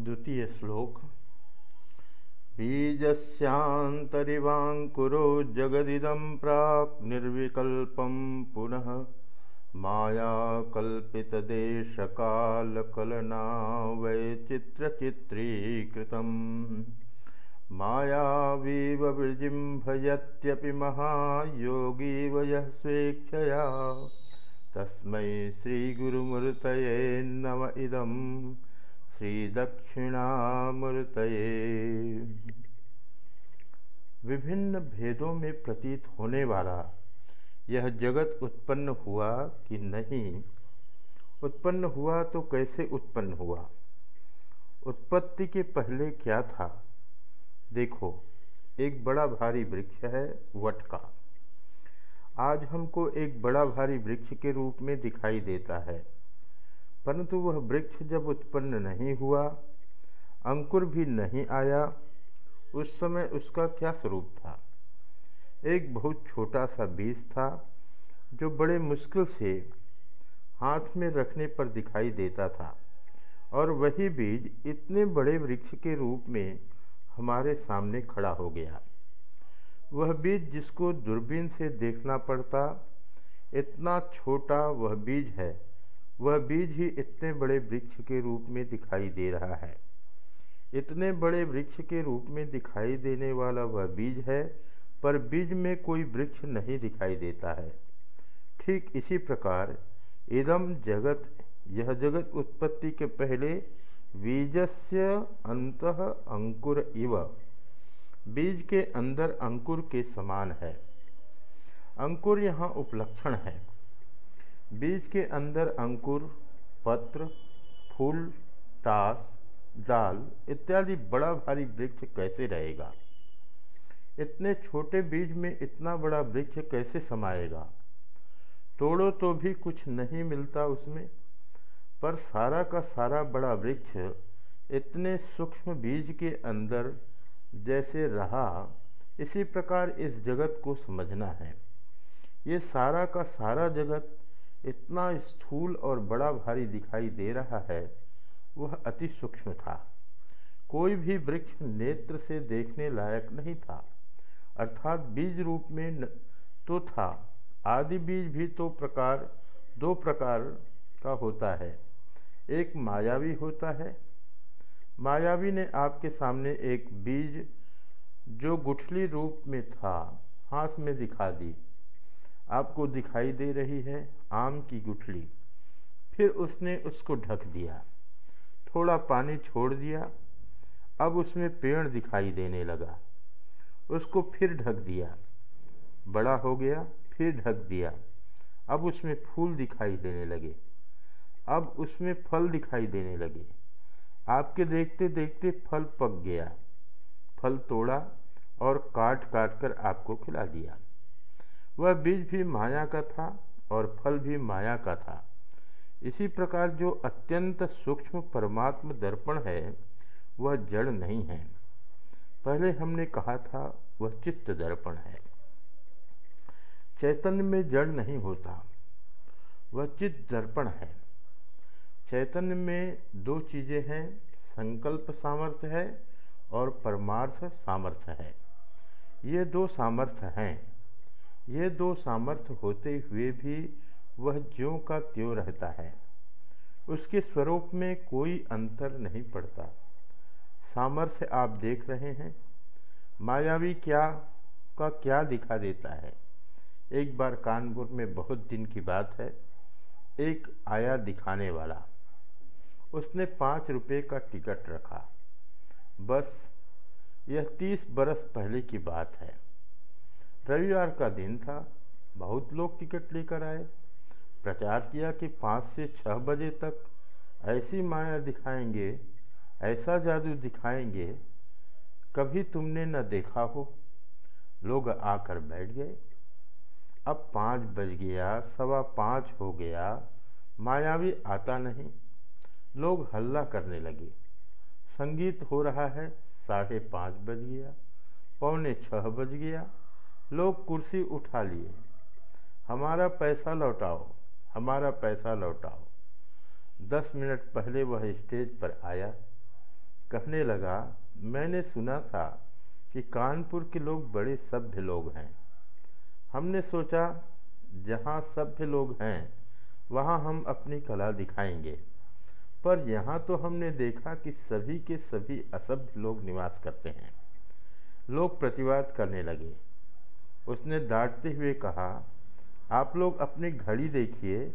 द्वितीय श्लोक बीजस्यान्तरिवाङ्कुरो जगदिदं प्राक् निर्विकल्पं पुनः मायाकल्पितदेशकालकलना वैचित्रचित्रीकृतम् मायावीव विजिम्भयत्यपि महायोगी वयः स्वेच्छया तस्मै श्रीगुरुमूर्तये नम इदम् श्री दक्षिणामूर्त विभिन्न भेदों में प्रतीत होने वाला यह जगत उत्पन्न हुआ कि नहीं? उत्पन्न हुआ तो कैसे उत्पन्न हुआ? उत्पत्ति के पहले क्या था? देखो, एक बड़ा भारी वृक्ष है वट का। आज हमको एक बड़ा भारी वृक्ष के रूप में दिखाई देता है। परंतु वह वृक्ष जब उत्पन्न नहीं हुआ, अंकुर भी नहीं आया, उस समय उसका क्या स्वरूप था? एक बहुत छोटा सा बीज था, जो बड़े मुश्किल से हाथ में रखने पर दिखाई देता था। और वही बीज इतने बड़े वृक्ष के रूप में हमारे सामने खड़ा हो गया। वह बीज जिसको दूरबीन से देखना पड़ता, इतना छोटा वह बीज है वह बीज ही इतने बड़े वृक्ष के रूप में दिखाई दे रहा है। इतने बड़े वृक्ष के रूप में दिखाई देने वाला वह बीज है, पर बीज में कोई वृक्ष नहीं दिखाई देता है। ठीक इसी प्रकार इदम जगत, यह जगत उत्पत्ति के पहले बीजस्य अंत अंकुर इव। बीज के अंदर अंकुर के समान है। अंकुर यहाँ उपलक्षण है। बीज के अंदर अंकुर, पत्र, फूल टास डाल इत्यादि बड़ा भारी वृक्ष कैसे रहेगा? इतने छोटे बीज में इतना बड़ा वृक्ष कैसे समाएगा? तोड़ो तो भी कुछ नहीं मिलता उसमें, पर सारा का सारा बड़ा वृक्ष इतने सूक्ष्म बीज के अंदर जैसे रहा, इसी प्रकार इस जगत को समझना है। ये सारा का सारा जगत इतना स्थूल और बड़ा भारी दिखाई दे रहा है, वह अति सूक्ष्म था। कोई भी वृक्ष नेत्र से देखने लायक नहीं था, अर्थात बीज रूप में तो था। आदि बीज भी तो प्रकार, दो प्रकार का होता है। एक मायावी होता है। मायावी ने आपके सामने एक बीज जो गुठली रूप में था, हाथ में दिखा दी। आपको दिखाई दे रही है आम की गुठली। फिर उसने उसको ढक दिया। थोड़ा पानी छोड़ दिया। अब उसमें पेड़ दिखाई देने लगा। उसको फिर ढक दिया। बड़ा हो गया, फिर ढक दिया। अब उसमें फूल दिखाई देने लगे। अब उसमें फल दिखाई देने लगे। आपके देखते देखते फल पक गया। फल तोड़ा और काट काट कर आपको खिला दिया। वह बीज भी माया का था और फल भी माया का था। इसी प्रकार जो अत्यंत सूक्ष्म परमात्म दर्पण है, वह जड़ नहीं है। पहले हमने कहा था, वह चित्त दर्पण है। चैतन्य में जड़ नहीं होता, वह चित्त दर्पण है। चैतन्य में दो चीज़ें हैं, संकल्प सामर्थ्य है और परमार्थ सामर्थ्य है। ये दो सामर्थ्य हैं। ये दो सामर्थ्य होते हुए भी वह ज्यों का त्यों रहता है। उसके स्वरूप में कोई अंतर नहीं पड़ता। सामर्थ्य आप देख रहे हैं। मायावी क्या, का क्या दिखा देता है? एक बार कानपुर में बहुत दिन की बात है। एक आया दिखाने वाला। उसने पाँच रुपये का टिकट रखा। बस, यह तीस बरस पहले की बात है। रविवार का दिन था। बहुत लोग टिकट लेकर आए। प्रचार किया कि पाँच से छः बजे तक ऐसी माया दिखाएँगे, ऐसा जादू दिखाएँगे, कभी तुमने न देखा हो। लोग आकर बैठ गए। अब पाँच बज गया, सवा पाँच हो गया। मायावी आता नहीं। लोग हल्ला करने लगे। संगीत हो रहा है, साढ़े पाँच बज गया, पौने छः बज गया। लोग कुर्सी उठा लिए। हमारा पैसा लौटाओ, हमारा पैसा लौटाओ। दस मिनट पहले वह स्टेज पर आया। कहने लगा, मैंने सुना था कि कानपुर के लोग बड़े सभ्य लोग हैं। हमने सोचा, जहाँ सभ्य लोग हैं, वहाँ हम अपनी कला दिखाएँगे। पर यहाँ तो हमने देखा कि सभी के सभी असभ्य लोग निवास करते हैं। लोग प्रतिवाद करने लगे। उसने डांटते हुए कहा, आप लोग अपनी घड़ी देखिए।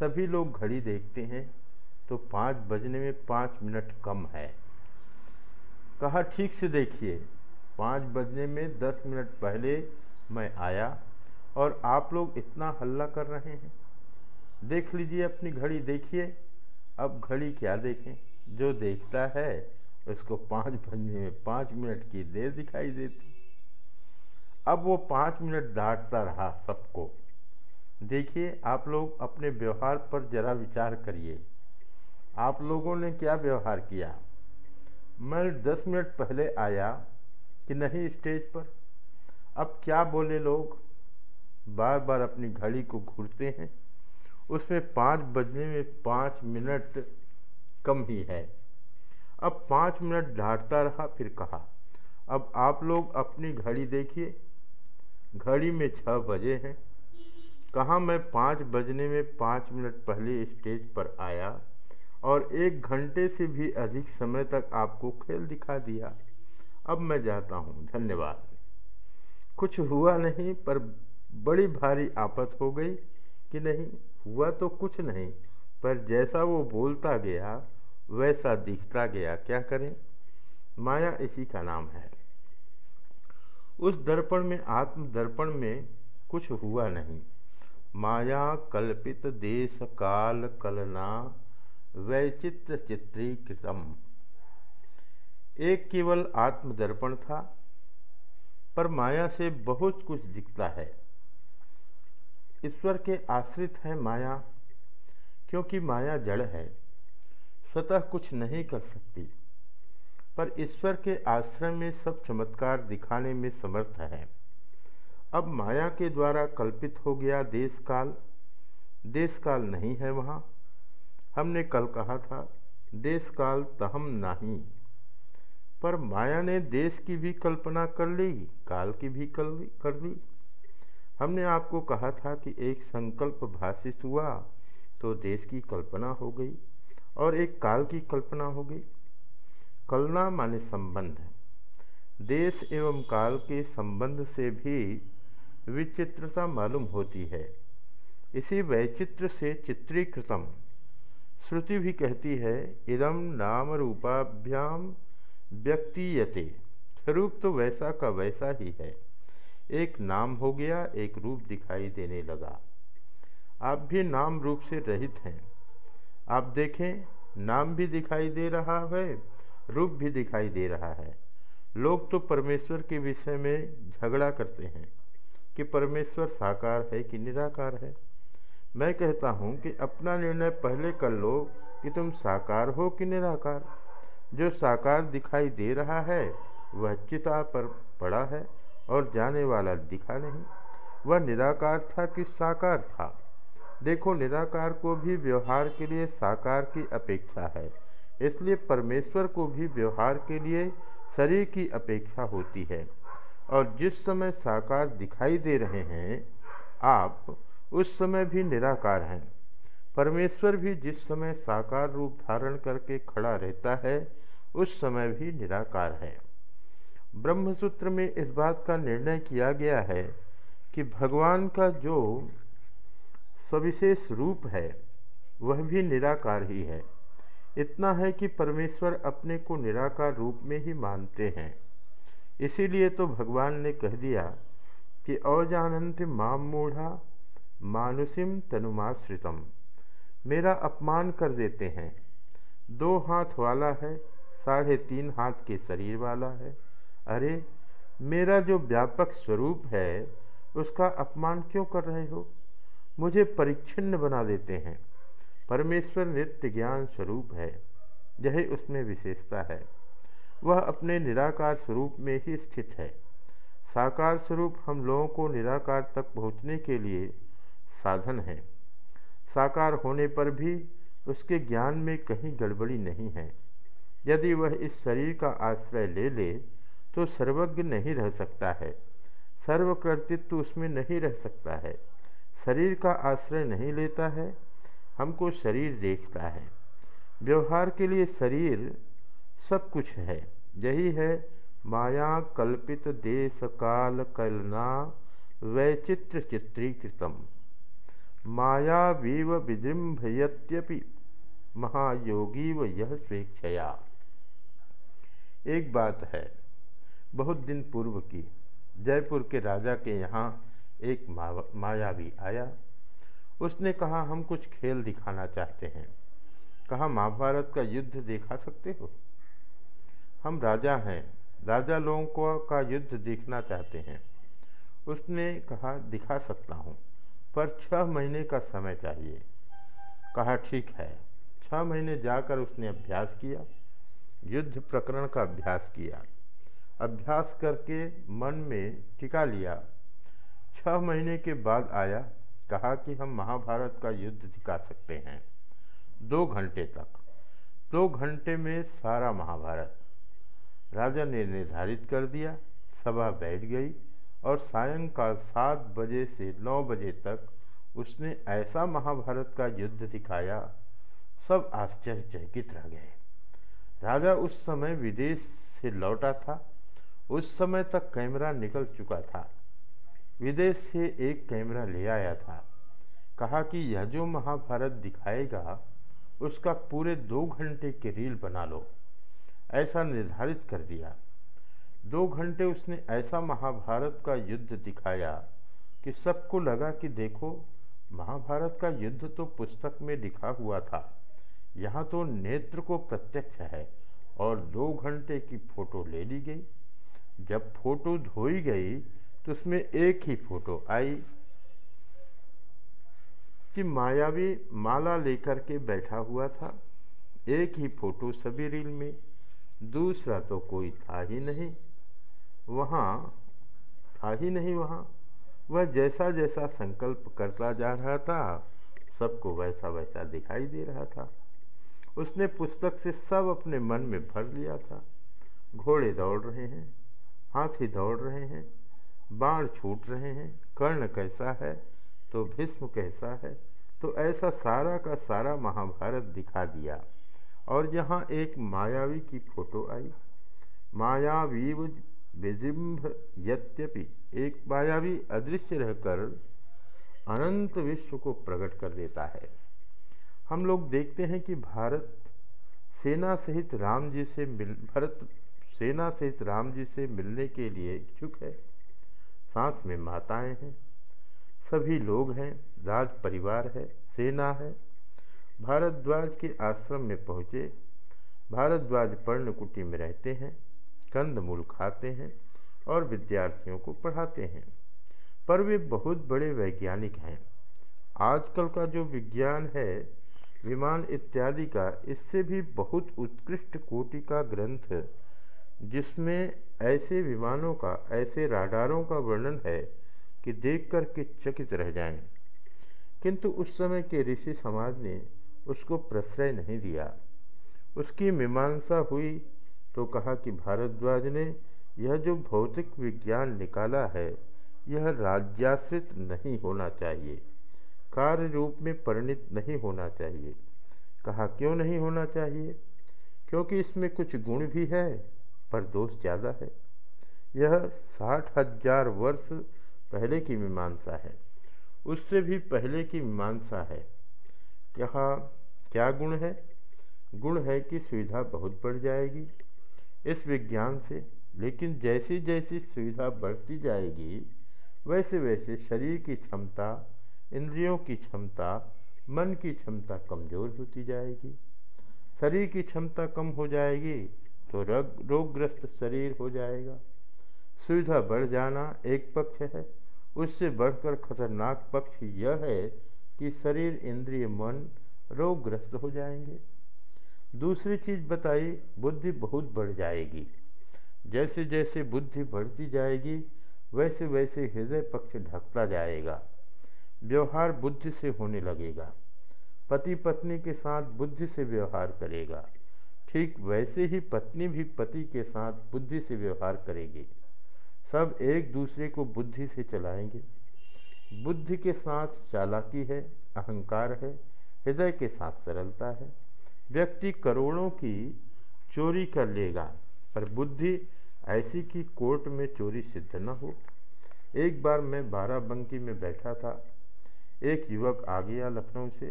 सभी लोग घड़ी देखते हैं तो पाँच बजने में पाँच मिनट कम है। कहा, ठीक से देखिए। पाँच बजने में दस मिनट पहले मैं आया और आप लोग इतना हल्ला कर रहे हैं। देख लीजिए अपनी घड़ी, देखिए। अब घड़ी क्या देखें? जो देखता है, उसको पाँच बजने में पाँच मिनट की देर दिखाई देती अब वो पाँच मिनट डांटता रहा सबको। देखिए, आप लोग अपने व्यवहार पर ज़रा विचार करिए। आप लोगों ने क्या व्यवहार किया? मैं दस मिनट पहले आया कि नहीं स्टेज पर? अब क्या बोले लोग? बार बार अपनी घड़ी को घूरते हैं। उसमें पाँच बजने में पाँच मिनट कम ही है। अब पाँच मिनट डांटता रहा, फिर कहा, अब आप लोग अपनी घड़ी देखिए। घड़ी में छः बजे हैं। कहाँ मैं पाँच बजने में पाँच मिनट पहले स्टेज पर आया और एक घंटे से भी अधिक समय तक आपको खेल दिखा दिया। अब मैं जाता हूँ। धन्यवाद। कुछ हुआ नहीं, पर बड़ी भारी आपत हो गई कि नहीं, हुआ तो कुछ नहीं, पर जैसा वो बोलता गया, वैसा दिखता गया। क्या करें? माया इसी का नाम है। उस दर्पण में आत्म दर्पण में कुछ हुआ नहीं। माया कल्पित देश काल कलना, वैचित्र चित्रीकृतम एक केवल आत्मदर्पण था, पर माया से बहुत कुछ दिखता है। ईश्वर के आश्रित है माया, क्योंकि माया जड़ है, स्वतः कुछ नहीं कर सकती। पर ईश्वर के आश्रय में सब चमत्कार दिखाने में समर्थ है। अब माया के द्वारा कल्पित हो गया देश काल देश काल नहीं है वहाँ। हमने कल कहा था देश काल तहम नहीं। पर माया ने देश की भी कल्पना कर ली, काल की भी कल कर ली हमने आपको कहा था कि एक संकल्प भाषित हुआ तो देश की कल्पना हो गई और एक काल की कल्पना हो गई। कलना माने संबंध। देश एवं काल के संबंध से भी विचित्रता मालूम होती है। इसी वैचित्र से चित्रीकृतम। श्रुति भी कहती है इदम नाम रूपाभ्याम व्यक्तियते। स्वरूप तो वैसा का वैसा ही है। एक नाम हो गया, एक रूप दिखाई देने लगा। आप भी नाम रूप से रहित हैं। आप देखें, नाम भी दिखाई दे रहा है रूप भी दिखाई दे रहा है। लोग तो परमेश्वर के विषय में झगड़ा करते हैं कि परमेश्वर साकार है कि निराकार है। मैं कहता हूँ कि अपना निर्णय पहले कर लो कि तुम साकार हो कि निराकार। जो साकार दिखाई दे रहा है, वह चिता पर पड़ा है और जाने वाला दिखा नहीं। वह निराकार था कि साकार था। देखो, निराकार को भी व्यवहार के लिए साकार की अपेक्षा है। इसलिए परमेश्वर को भी व्यवहार के लिए शरीर की अपेक्षा होती है। और जिस समय साकार दिखाई दे रहे हैं, आप उस समय भी निराकार हैं। परमेश्वर भी जिस समय साकार रूप धारण करके खड़ा रहता है, उस समय भी निराकार है। ब्रह्मसूत्र में इस बात का निर्णय किया गया है कि भगवान का जो सविशेष रूप है, वह भी निराकार ही है। इतना है कि परमेश्वर अपने को निराकार रूप में ही मानते हैं। इसीलिए तो भगवान ने कह दिया कि अजानंत माम मूढ़ा मानुसिम तनुमाश्रितम। मेरा अपमान कर देते हैं। दो हाथ वाला है, साढ़े तीन हाथ के शरीर वाला है। अरे, मेरा जो व्यापक स्वरूप है, उसका अपमान क्यों कर रहे हो? मुझे परिच्छिन्न बना देते हैं। परमेश्वर नित्य ज्ञान स्वरूप है, यही उसमें विशेषता है। वह अपने निराकार स्वरूप में ही स्थित है। साकार स्वरूप हम लोगों को निराकार तक पहुँचने के लिए साधन है। साकार होने पर भी उसके ज्ञान में कहीं गड़बड़ी नहीं है। यदि वह इस शरीर का आश्रय ले ले तो सर्वज्ञ नहीं रह सकता है। सर्वकृतित्व उसमें नहीं रह सकता है। शरीर का आश्रय नहीं लेता है हमको शरीर देखता है। व्यवहार के लिए शरीर सब कुछ है। यही है माया कल्पित देश काल कलना वैचित्र चित्रीकृतम। माया वीव विजृंभयत्यपि महायोगी व यह स्वेच्छया। एक बात है, बहुत दिन पूर्व की जयपुर के राजा के यहाँ एक मायावी आया। उसने कहा, हम कुछ खेल दिखाना चाहते हैं। कहा, महाभारत का युद्ध दिखा सकते हो? हम राजा हैं। राजा लोगों को का युद्ध देखना चाहते हैं। उसने कहा, दिखा सकता हूँ, पर छः महीने का समय चाहिए। कहा, ठीक है। छः महीने जाकर उसने अभ्यास किया। युद्ध प्रकरण का अभ्यास किया। अभ्यास करके मन में टिका लिया। छः महीने के बाद आया। कहा कि हम महाभारत का युद्ध दिखा सकते हैं। दो घंटे तक। दो घंटे में सारा महाभारत। राजा ने निर्धारित कर दिया, सभा बैठ गई और सायंकाल सात बजे से नौ बजे तक उसने ऐसा महाभारत का युद्ध दिखाया, सब आश्चर्यचकित रह गए। राजा उस समय विदेश से लौटा था। उस समय तक कैमरा निकल चुका था। विदेश से एक कैमरा ले आया था। कहा कि यह जो महाभारत दिखाएगा, उसका पूरे दो घंटे के रील बना लो। ऐसा निर्धारित कर दिया। दो घंटे उसने ऐसा महाभारत का युद्ध दिखाया कि सबको लगा कि देखो, महाभारत का युद्ध तो पुस्तक में लिखा हुआ था। यहाँ तो नेत्र को प्रत्यक्ष है और दो घंटे की फ़ोटो ले ली गई। जब फ़ोटो धोई गई तो उसमें एक ही फ़ोटो आई कि मायावी माला लेकर के बैठा हुआ था। एक ही फ़ोटो सभी रील में, दूसरा तो कोई था ही नहीं। वहाँ, था ही नहीं वहाँ। वह जैसा जैसा संकल्प करता जा रहा था, सबको वैसा वैसा दिखाई दे रहा था। उसने पुस्तक से सब अपने मन में भर लिया था। घोड़े दौड़ रहे हैं, हाथी दौड़ रहे हैं बाण छूट रहे हैं, कर्ण कैसा है तो भीष्म कैसा है तो ऐसा सारा का सारा महाभारत दिखा दिया। और यहाँ एक मायावी की फ़ोटो आई। मायावीव विजिम्भ यद्यपि एक मायावी अदृश्य रहकर अनंत विश्व को प्रकट कर देता है। हम लोग देखते हैं कि भारत सेना सहित राम जी से मिल, भरत सेना सहित राम जी से मिलने के लिए इच्छुक है। साथ में माताएँ हैं। सभी लोग हैं, राज परिवार है, सेना है। भारद्वाज के आश्रम में पहुँचे। भारद्वाज पर्णकुटी में रहते हैं, कंद मूल खाते हैं और विद्यार्थियों को पढ़ाते हैं। पर वे बहुत बड़े वैज्ञानिक हैं। आजकल का जो विज्ञान है, विमान इत्यादि का, इससे भी बहुत उत्कृष्ट कोटि का ग्रंथ जिसमें ऐसे विमानों का, ऐसे राडारों का वर्णन है कि देख कर के चकित रह जाएँ। किंतु उस समय के ऋषि समाज ने उसको प्रश्रय नहीं दिया। उसकी मीमांसा हुई तो कहा कि भारद्वाज ने, यह जो भौतिक विज्ञान निकाला है, यह राज्याश्रित नहीं होना चाहिए। कार्य रूप में परिणित नहीं होना चाहिए। कहा, क्यों नहीं होना चाहिए? क्योंकि इसमें कुछ गुण भी है। पर दोष ज़्यादा है। यह साठ हज़ार वर्ष पहले की मीमांसा है। उससे भी पहले की मीमांसा है। कहा, क्या गुण है? गुण है कि सुविधा बहुत बढ़ जाएगी इस विज्ञान से, लेकिन जैसी जैसी सुविधा बढ़ती जाएगी वैसे वैसे शरीर की क्षमता, इंद्रियों की क्षमता, मन की क्षमता कमज़ोर होती जाएगी। शरीर की क्षमता कम हो जाएगी तो रोग, रोगग्रस्त शरीर हो जाएगा। सुविधा बढ़ जाना एक पक्ष है। उससे बढ़कर खतरनाक पक्ष यह है कि शरीर, इंद्रिय, मन रोगग्रस्त हो जाएँगे। दूसरी चीज़ बताई, बुद्धि बहुत बढ़ जाएगी। जैसे जैसे बुद्धि बढ़ती जाएगी, वैसे वैसे हृदय पक्ष ढकता जाएगा। व्यवहार बुद्धि से होने लगेगा। पति पत्नी के साथ बुद्धि से व्यवहार करेगा। ठीक वैसे ही पत्नी भी पति के साथ बुद्धि से व्यवहार करेगी। सब एक दूसरे को बुद्धि से चलाएँगे। बुद्धि के साथ चालाकी है, अहंकार है, हृदय के साथ सरलता है। व्यक्ति करोड़ों की चोरी कर लेगा, पर बुद्धि ऐसी कि कोर्ट में चोरी सिद्ध न हो। एक बार मैं बाराबंकी में बैठा था। एक युवक आ गया लखनऊ से।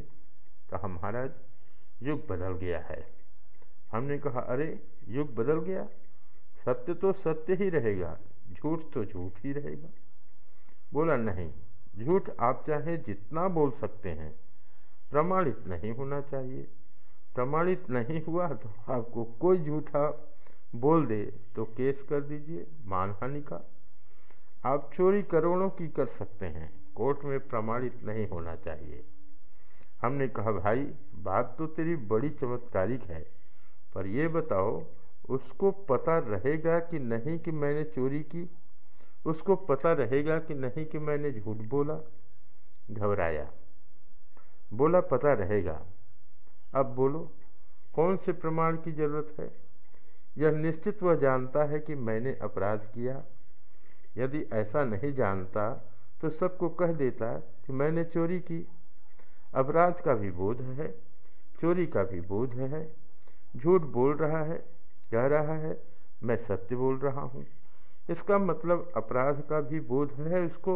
कहा, महाराज, युग बदल गया है। हमने कहा, अरे, युग बदल गया। सत्य तो सत्य ही रहेगा, झूठ तो झूठ ही रहेगा। बोला, नहीं, झूठ आप चाहे जितना बोल सकते हैं, प्रमाणित नहीं होना चाहिए। प्रमाणित नहीं हुआ तो आपको कोई झूठा बोल दे तो केस कर दीजिए, मानहानि का। आप चोरी करोड़ों की कर सकते हैं, कोर्ट में प्रमाणित नहीं होना चाहिए। हमने कहा, भाई, बात तो तेरी बड़ी चमत्कारिक है। पर यह बताओ, उसको पता रहेगा कि नहीं कि मैंने चोरी की? उसको पता रहेगा कि नहीं कि मैंने झूठ बोला? घबराया। बोला, पता रहेगा। अब बोलो, कौन से प्रमाण की ज़रूरत है? यह निश्चित वह जानता है कि मैंने अपराध किया। यदि ऐसा नहीं जानता तो सबको कह देता कि मैंने चोरी की। अपराध का भी बोध है, चोरी का भी बोध है। झूठ बोल रहा है, कह रहा है, मैं सत्य बोल रहा हूँ। इसका मतलब अपराध का भी बोध है उसको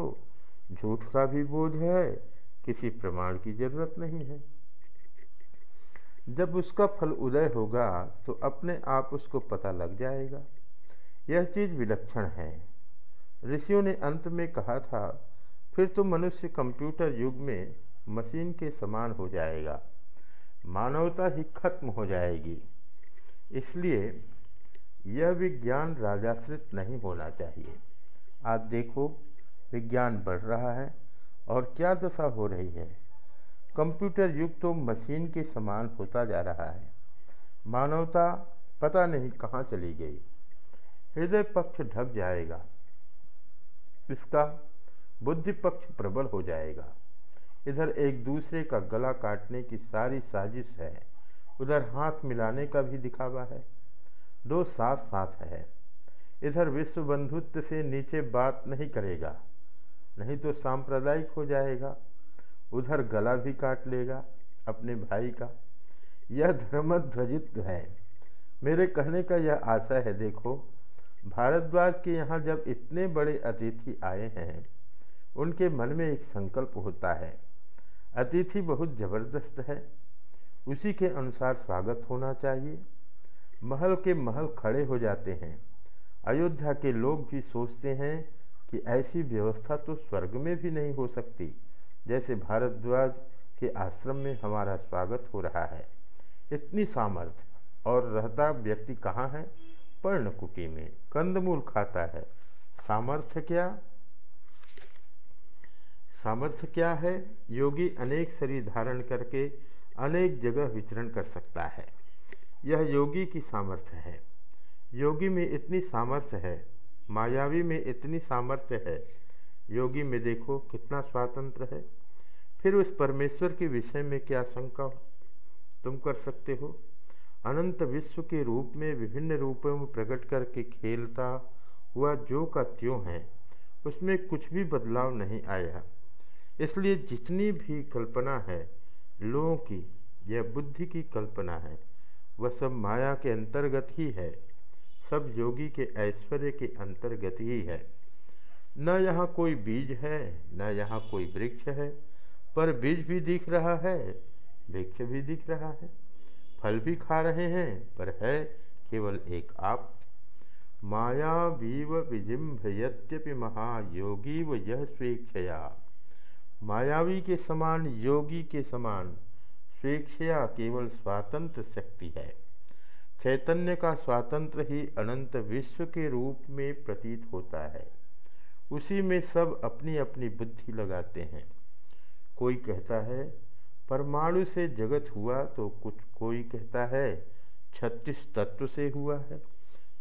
झूठ का भी बोध है, किसी प्रमाण की ज़रूरत नहीं है। जब उसका फल उदय होगा तो अपने आप उसको पता लग जाएगा। यह चीज़ विलक्षण है। ऋषियों ने अंत में कहा था, फिर तो मनुष्य कंप्यूटर युग में मशीन के समान हो जाएगा। मानवता ही खत्म हो जाएगी। इसलिए यह विज्ञान राजाश्रित नहीं होना चाहिए। आज देखो, विज्ञान बढ़ रहा है और क्या दशा हो रही है। कंप्यूटर युग तो मशीन के समान होता जा रहा है। मानवता पता नहीं कहाँ चली गई। हृदय पक्ष ढक जाएगा। इसका बुद्धि पक्ष प्रबल हो जाएगा। इधर एक दूसरे का गला काटने की सारी साजिश है। उधर हाथ मिलाने का भी दिखावा है। दो साथ साथ है। इधर विश्व बंधुत्व से नीचे बात नहीं करेगा। नहीं तो सांप्रदायिक हो जाएगा। उधर गला भी काट लेगा अपने भाई का। यह धर्मध्वजित्व है। मेरे कहने का यह आशा है, देखो। भारद्वाज के यहाँ जब इतने बड़े अतिथि आए हैं, उनके मन में एक संकल्प होता है। अतिथि बहुत ज़बरदस्त है। उसी के अनुसार स्वागत होना चाहिए। महल के महल खड़े हो जाते हैं। अयोध्या के लोग भी सोचते हैं कि ऐसी व्यवस्था तो स्वर्ग में भी नहीं हो सकती, जैसे भारद्वाज के आश्रम में हमारा स्वागत हो रहा है। इतनी सामर्थ्य और रहता व्यक्ति कहाँ है? पर्णकुटी में। कंदमूल खाता है। सामर्थ्य क्या? सामर्थ्य क्या है? योगी अनेक शरीर धारण करके अनेक जगह विचरण कर सकता है। यह योगी की सामर्थ्य है। योगी में इतनी सामर्थ्य है, मायावी में इतनी सामर्थ्य है। योगी में देखो कितना स्वातंत्र है। फिर उस परमेश्वर के विषय में क्या शंका तुम कर सकते हो। अनंत विश्व के रूप में विभिन्न रूपों में प्रकट करके खेलता हुआ जो का त्यों है, उसमें कुछ भी बदलाव नहीं आया। इसलिए जितनी भी कल्पना है, लोगों की यह बुद्धि की कल्पना है, वह सब माया के अंतर्गत ही है। सब योगी के ऐश्वर्य के अंतर्गत ही है। न यहाँ कोई बीज है, न यहाँ कोई वृक्ष है, पर बीज भी दिख रहा है, वृक्ष भी दिख रहा है। फल भी खा रहे हैं, पर है केवल एक आप। माया वीव विजिम्भ यद्यपि महायोगी व यह स्वेच्छया। मायावी के समान, योगी के समान, स्वेच्छया केवल स्वातंत्र शक्ति है। चैतन्य का स्वातंत्र ही अनंत विश्व के रूप में प्रतीत होता है। उसी में सब अपनी अपनी बुद्धि लगाते हैं। कोई कहता है, परमाणु से जगत हुआ तो कुछ कोई कहता है, छत्तीस तत्व से हुआ है।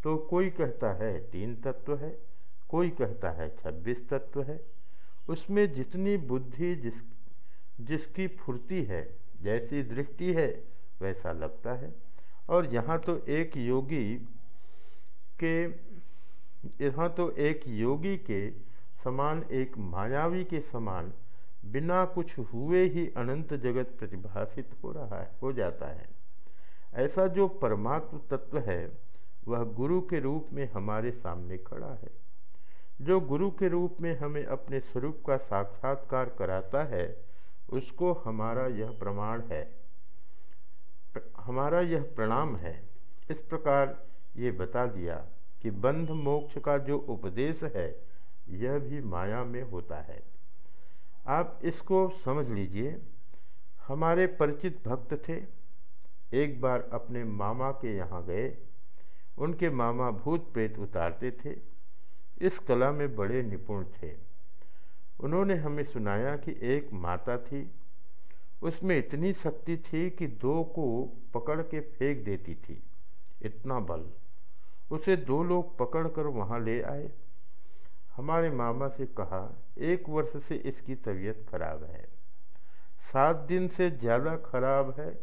तो कोई कहता है, तीन तत्व है। कोई कहता है, छब्बीस तत्व है। उसमें जितनी बुद्धि जिस, जिसकी फुर्ती है, जैसी दृष्टि है, वैसा लगता है। और यहाँ तो एक योगी के, यहाँ तो एक योगी के समान, एक मायावी के समान बिना कुछ हुए ही अनंत जगत प्रतिभाषित हो रहा है, हो जाता है। ऐसा जो परमात्म तत्व है, वह गुरु के रूप में हमारे सामने खड़ा है। जो गुरु के रूप में हमें अपने स्वरूप का साक्षात्कार कराता है, उसको हमारा यह प्रमाण है। हमारा यह प्रणाम है। इस प्रकार ये बता दिया कि बंध मोक्ष का जो उपदेश है, यह भी माया में होता है। आप इसको समझ लीजिए। हमारे परिचित भक्त थे। एक बार अपने मामा के यहाँ गए। उनके मामा भूत प्रेत उतारते थे। इस कला में बड़े निपुण थे। उन्होंने हमें सुनाया कि एक माता थी। उसमें इतनी शक्ति थी कि दो को पकड़ के फेंक देती थी। इतना बल। उसे दो लोग पकड़कर वहाँ ले आए। हमारे मामा से कहा, एक वर्ष से इसकी तबीयत खराब है। सात दिन से ज़्यादा खराब है।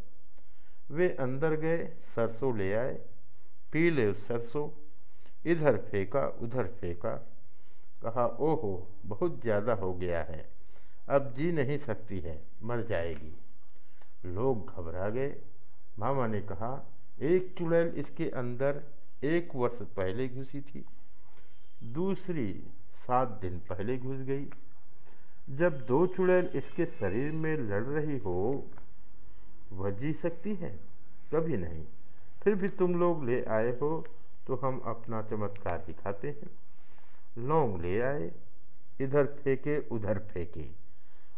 वे अंदर गए, सरसों ले आए। पी ले सरसों। इधर फेंका, उधर फेंका। कहा, ओहो, बहुत ज़्यादा हो गया है। अब जी नहीं सकती है, मर जाएगी। लोग घबरा गए। मामा ने कहा, एक चुड़ैल इसके अंदर एक वर्ष पहले घुसी थी। दूसरी सात दिन पहले घुस गई। जब दो चुड़ैल इसके शरीर में लड़ रही हो, वह जी सकती है? कभी नहीं। फिर भी तुम लोग ले आए हो तो हम अपना चमत्कार दिखाते हैं। लौंग ले आए, इधर फेंके, उधर फेंके।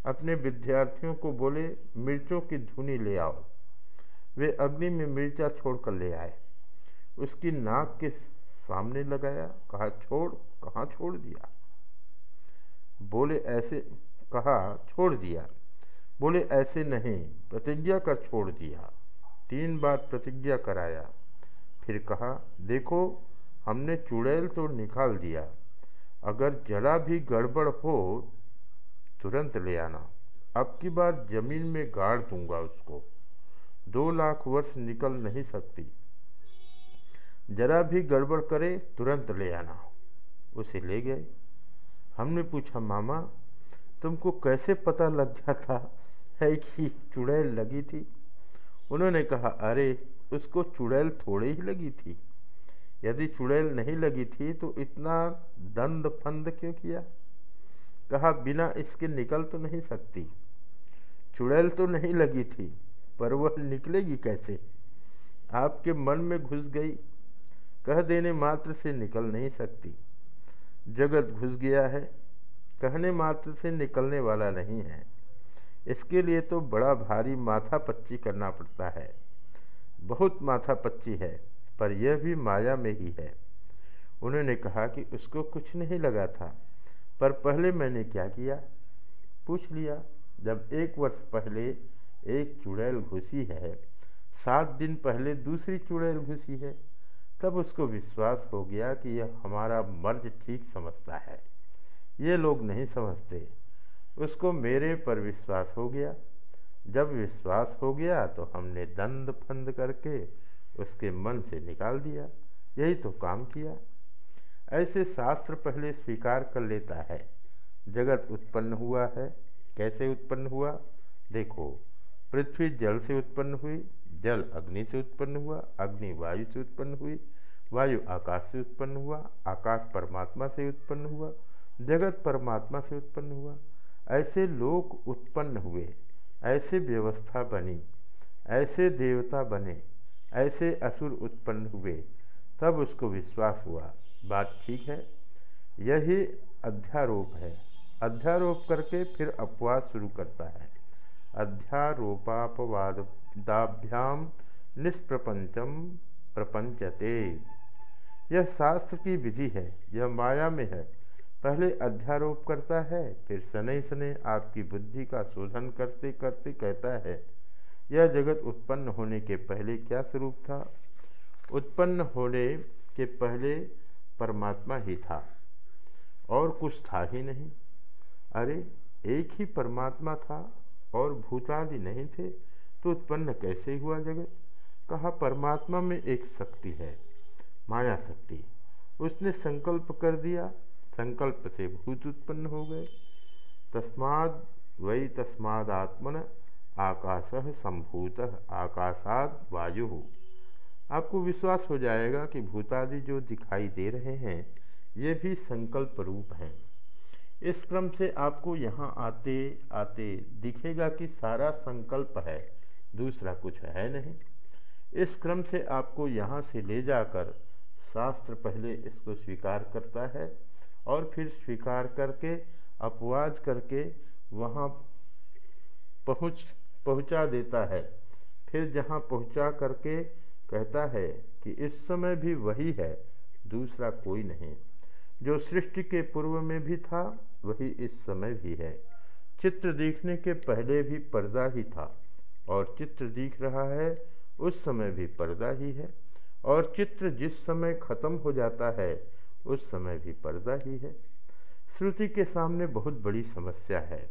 अपने विद्यार्थियों को बोले, मिर्चों की धुनी ले आओ। वे अग्नि में मिर्चा छोड़कर ले आए। उसकी नाक के सामने लगाया, कहा, छोड़, कहाँ छोड़ दिया? बोले, ऐसे, कहा, छोड़ दिया? बोले, ऐसे नहीं, प्रतिज्ञा कर छोड़ दिया। तीन बार प्रतिज्ञा कराया। फिर कहा, देखो, हमने चुड़ैल तो निकाल दिया। अगर जरा भी गड़बड़ हो, तुरंत ले आना। अब की बार ज़मीन में गाड़ दूँगा उसको। दो लाख वर्ष निकल नहीं सकती। जरा भी गड़बड़ करे, तुरंत ले आना। उसे ले गए। हमने पूछा, मामा, तुमको कैसे पता लग जाता है कि चुड़ैल लगी थी? उन्होंने कहा, अरे उसको चुड़ैल थोड़े ही लगी थी। यदि चुड़ैल नहीं लगी थी तो इतना दंद फंद क्यों किया? कहा, बिना इसके निकल तो नहीं सकती। चुड़ैल तो नहीं लगी थी, पर वह निकलेगी कैसे? आपके मन में घुस गई। कह देने मात्र से निकल नहीं सकती। जगत घुस गया है, कहने मात्र से निकलने वाला नहीं है। इसके लिए तो बड़ा भारी माथा पच्ची करना पड़ता है। बहुत माथा पच्ची है, पर यह भी माया में ही है। उन्होंने कहा कि उसको कुछ नहीं लगा था, पर पहले मैंने क्या किया? पूछ लिया, जब एक वर्ष पहले एक चुड़ैल घुसी है, सात दिन पहले दूसरी चुड़ैल घुसी है, तब उसको विश्वास हो गया कि यह हमारा मर्ज ठीक समझता है। ये लोग नहीं समझते। उसको मेरे पर विश्वास हो गया। जब विश्वास हो गया तो हमने दंद फंद करके उसके मन से निकाल दिया, यही तो काम किया। ऐसे शास्त्र पहले स्वीकार कर लेता है। जगत उत्पन्न हुआ है। कैसे उत्पन्न हुआ? देखो, पृथ्वी जल से उत्पन्न हुई, जल अग्नि से उत्पन्न हुआ, अग्नि वायु से उत्पन्न हुई, वायु आकाश से उत्पन्न हुआ, आकाश परमात्मा से उत्पन्न हुआ, जगत परमात्मा से उत्पन्न हुआ। ऐसे लोग उत्पन्न हुए। ऐसे व्यवस्था बनी, ऐसे देवता बने, ऐसे असुर उत्पन्न हुए, तब उसको विश्वास हुआ। बात ठीक है? यही अध्यारोप है। अध्यारोप करके फिर अपवाद शुरू करता है। अध्यारोपापवादाभ्याम निष्प्रपंचम प्रपंचते। यह शास्त्र की विधि है, यह माया में है। पहले अध्यारोप करता है, फिर शनै शनै आपकी बुद्धि का शोधन करते करते कहता है, यह जगत उत्पन्न होने के पहले क्या स्वरूप था? उत्पन्न होने के पहले परमात्मा ही था, और कुछ था ही नहीं। अरे, एक ही परमात्मा था और भूतादि नहीं थे तो उत्पन्न कैसे हुआ जगत? कहा परमात्मा में एक शक्ति है, माया शक्ति, उसने संकल्प कर दिया संकल्प से भूत उत्पन्न हो गए। तस्माद वही तस्मादात्मन आकाश संभूत, आकाशाद वायु। आपको विश्वास हो जाएगा कि भूतादि जो दिखाई दे रहे हैं, ये भी संकल्प रूप हैं। इस क्रम से आपको यहाँ आते आते दिखेगा कि सारा संकल्प है, दूसरा कुछ है नहीं। इस क्रम से आपको यहाँ से ले जाकर शास्त्र पहले इसको स्वीकार करता है। और फिर स्वीकार करके, अपवाद करके वहाँ पहुँच, पहुँचा देता है। फिर जहाँ पहुँचा करके कहता है कि इस समय भी वही है, दूसरा कोई नहीं। जो सृष्टि के पूर्व में भी था, वही इस समय भी है। चित्र दिखने के पहले भी पर्दा ही था, और चित्र दिख रहा है, उस समय भी पर्दा ही है। और चित्र जिस समय खत्म हो जाता है उस समय भी पर्दा ही है। श्रुति के सामने बहुत बड़ी समस्या है।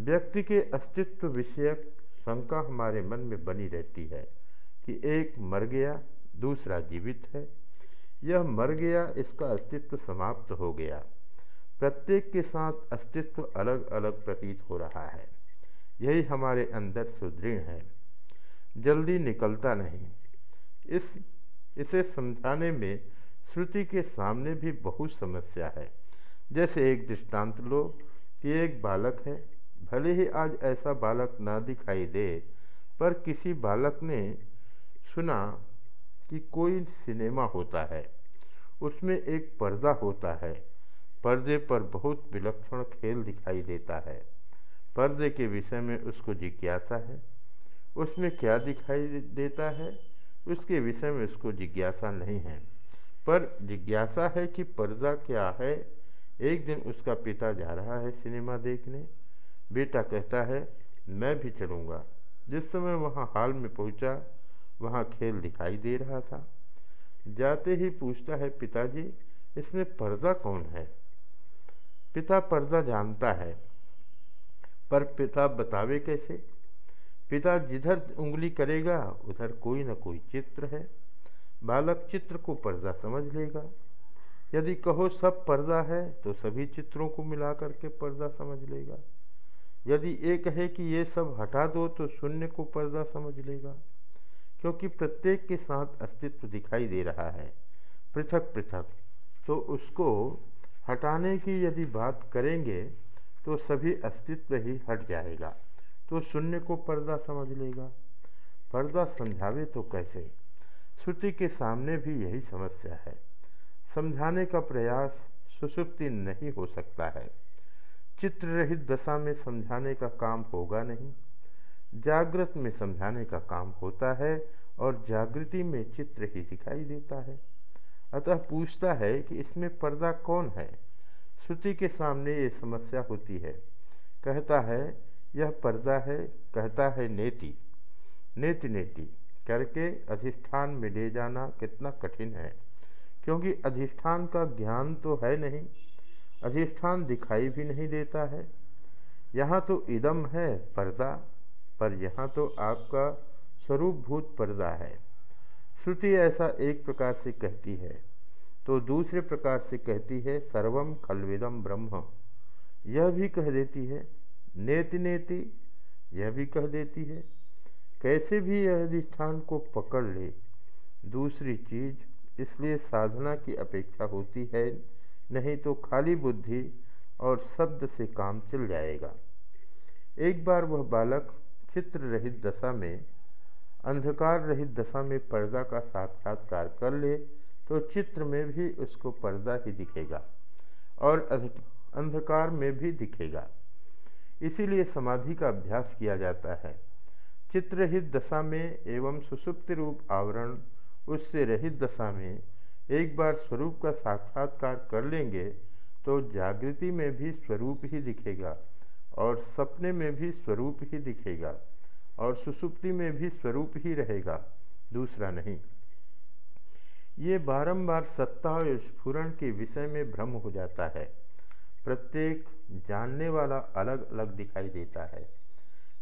व्यक्ति के अस्तित्व विषयक शंका हमारे मन में बनी रहती है कि एक मर गया, दूसरा जीवित है। यह मर गया, इसका अस्तित्व समाप्त हो गया। प्रत्येक के साथ अस्तित्व अलग अलग प्रतीत हो रहा है। यही हमारे अंदर सुदृढ़ है। जल्दी निकलता नहीं। इस, इसे समझाने में श्रुति के सामने भी बहुत समस्या है। जैसे एक दृष्टांत लो कि एक बालक है, भले ही आज ऐसा बालक ना दिखाई दे, पर किसी बालक ने सुना कि कोई सिनेमा होता है। उसमें एक पर्दा होता है। पर्दे पर बहुत विलक्षण खेल दिखाई देता है। पर्दे के विषय में उसको जिज्ञासा है। उसमें क्या दिखाई देता है? उसके विषय में उसको जिज्ञासा नहीं है। पर जिज्ञासा है कि पर्दा क्या है? एक दिन उसका पिता जा रहा है सिनेमा देखने। बेटा कहता है, मैं भी चलूँगा। जिस समय वहाँ हाल में पहुँचा, वहाँ खेल दिखाई दे रहा था। जाते ही पूछता है पिताजी, इसमें पर्दा कौन है? पिता पर्दा जानता है, पर पिता बतावे कैसे? पिता जिधर उंगली करेगा, उधर कोई ना कोई चित्र है। बालक चित्र को पर्दा समझ लेगा। यदि कहो सब पर्दा है तो सभी चित्रों को मिला करके पर्दा समझ लेगा। यदि ये कहे कि ये सब हटा दो तो शून्य को पर्दा समझ लेगा। क्योंकि प्रत्येक के साथ अस्तित्व दिखाई दे रहा है, पृथक पृथक। तो उसको हटाने की यदि बात करेंगे तो सभी अस्तित्व ही हट जाएगा। तो शून्य को पर्दा समझ लेगा। पर्दा समझावे तो कैसे? श्रुति के सामने भी यही समस्या है। समझाने का प्रयास सुसुप्ति नहीं हो सकता है। चित्र रहित दशा में समझाने का काम होगा नहीं। जागृत में समझाने का काम होता है और जागृति में चित्र ही दिखाई देता है। अतः पूछता है कि इसमें पर्दा कौन है? श्रुति के सामने ये समस्या होती है। कहता है, यह पर्दा है। कहता है, नेति। नेति नेति। करके अधिष्ठान में ले जाना कितना कठिन है। क्योंकि अधिष्ठान का ज्ञान तो है नहीं, अधिष्ठान दिखाई भी नहीं देता है। यहाँ तो इदम है पर्दा, पर यहाँ तो आपका स्वरूपभूत पर्दा है। श्रुति ऐसा एक प्रकार से कहती है तो दूसरे प्रकार से कहती है सर्वम खलविदम ब्रह्म। यह भी कह देती है, नेति नेति, यह भी कह देती है कैसे भी यह अधिष्ठान को पकड़ ले, दूसरी चीज़ इसलिए साधना की अपेक्षा होती है, नहीं तो खाली बुद्धि और शब्द से काम चल जाएगा। एक बार वह बालक चित्र रहित दशा में, अंधकार रहित दशा में पर्दा का साक्षात्कार कर ले तो चित्र में भी उसको पर्दा ही दिखेगा और अंधकार में भी दिखेगा। इसीलिए समाधि का अभ्यास किया जाता है। चित्रहित दशा में एवं सुसुप्त रूप आवरण उससे रहित दशा में एक बार स्वरूप का साक्षात्कार कर लेंगे तो जागृति में भी स्वरूप ही दिखेगा और सपने में भी स्वरूप ही दिखेगा और सुसुप्ति में भी स्वरूप ही रहेगा। दूसरा नहीं। ये बारंबार सत्ता और स्फुरन के विषय में भ्रम हो जाता है। प्रत्येक जानने वाला अलग अलग दिखाई देता है।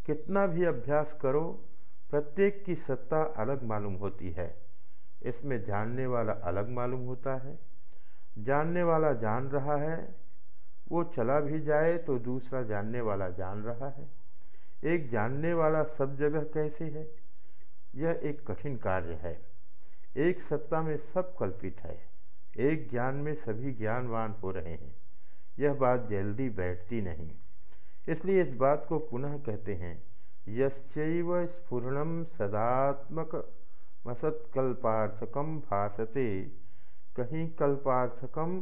कितना भी अभ्यास करो, प्रत्येक की सत्ता अलग मालूम होती है। इसमें जानने वाला अलग मालूम होता है। जानने वाला जान रहा है, वो चला भी जाए तो दूसरा जानने वाला जान रहा है। एक जानने वाला सब जगह कैसे है? यह एक कठिन कार्य है। एक सत्ता में सब कल्पित है। एक ज्ञान में सभी ज्ञानवान हो रहे हैं। यह बात जल्दी बैठती नहीं। इसलिए इस बात को पुनः कहते हैं यस्व सदात्मक मसत्कल्पार्थकम भाषते कहीं कल्पार्थकम